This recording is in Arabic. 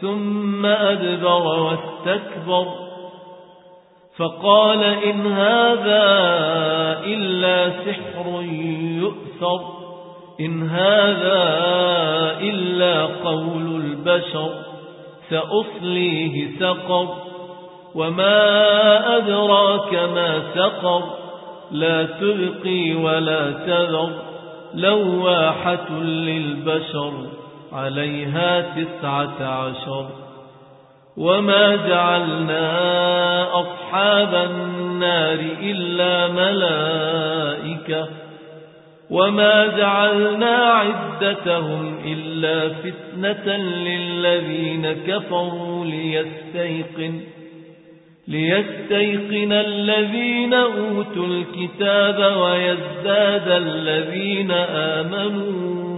ثم أدبر واستكبر فقال إن هذا إلا سحر يؤثر إن هذا إلا قول البشر سأصليه سقر وما أدراك ما سقر لا تبقي ولا تذر لواحة للبشر عليها تسعة عشر وما جعلنا أصحاب النار إلا ملائكة وما جعلنا عدتهم إلا فتنة للذين كفروا ليستيقن ليستيقن الذين أوتوا الكتاب ويزداد الذين آمنوا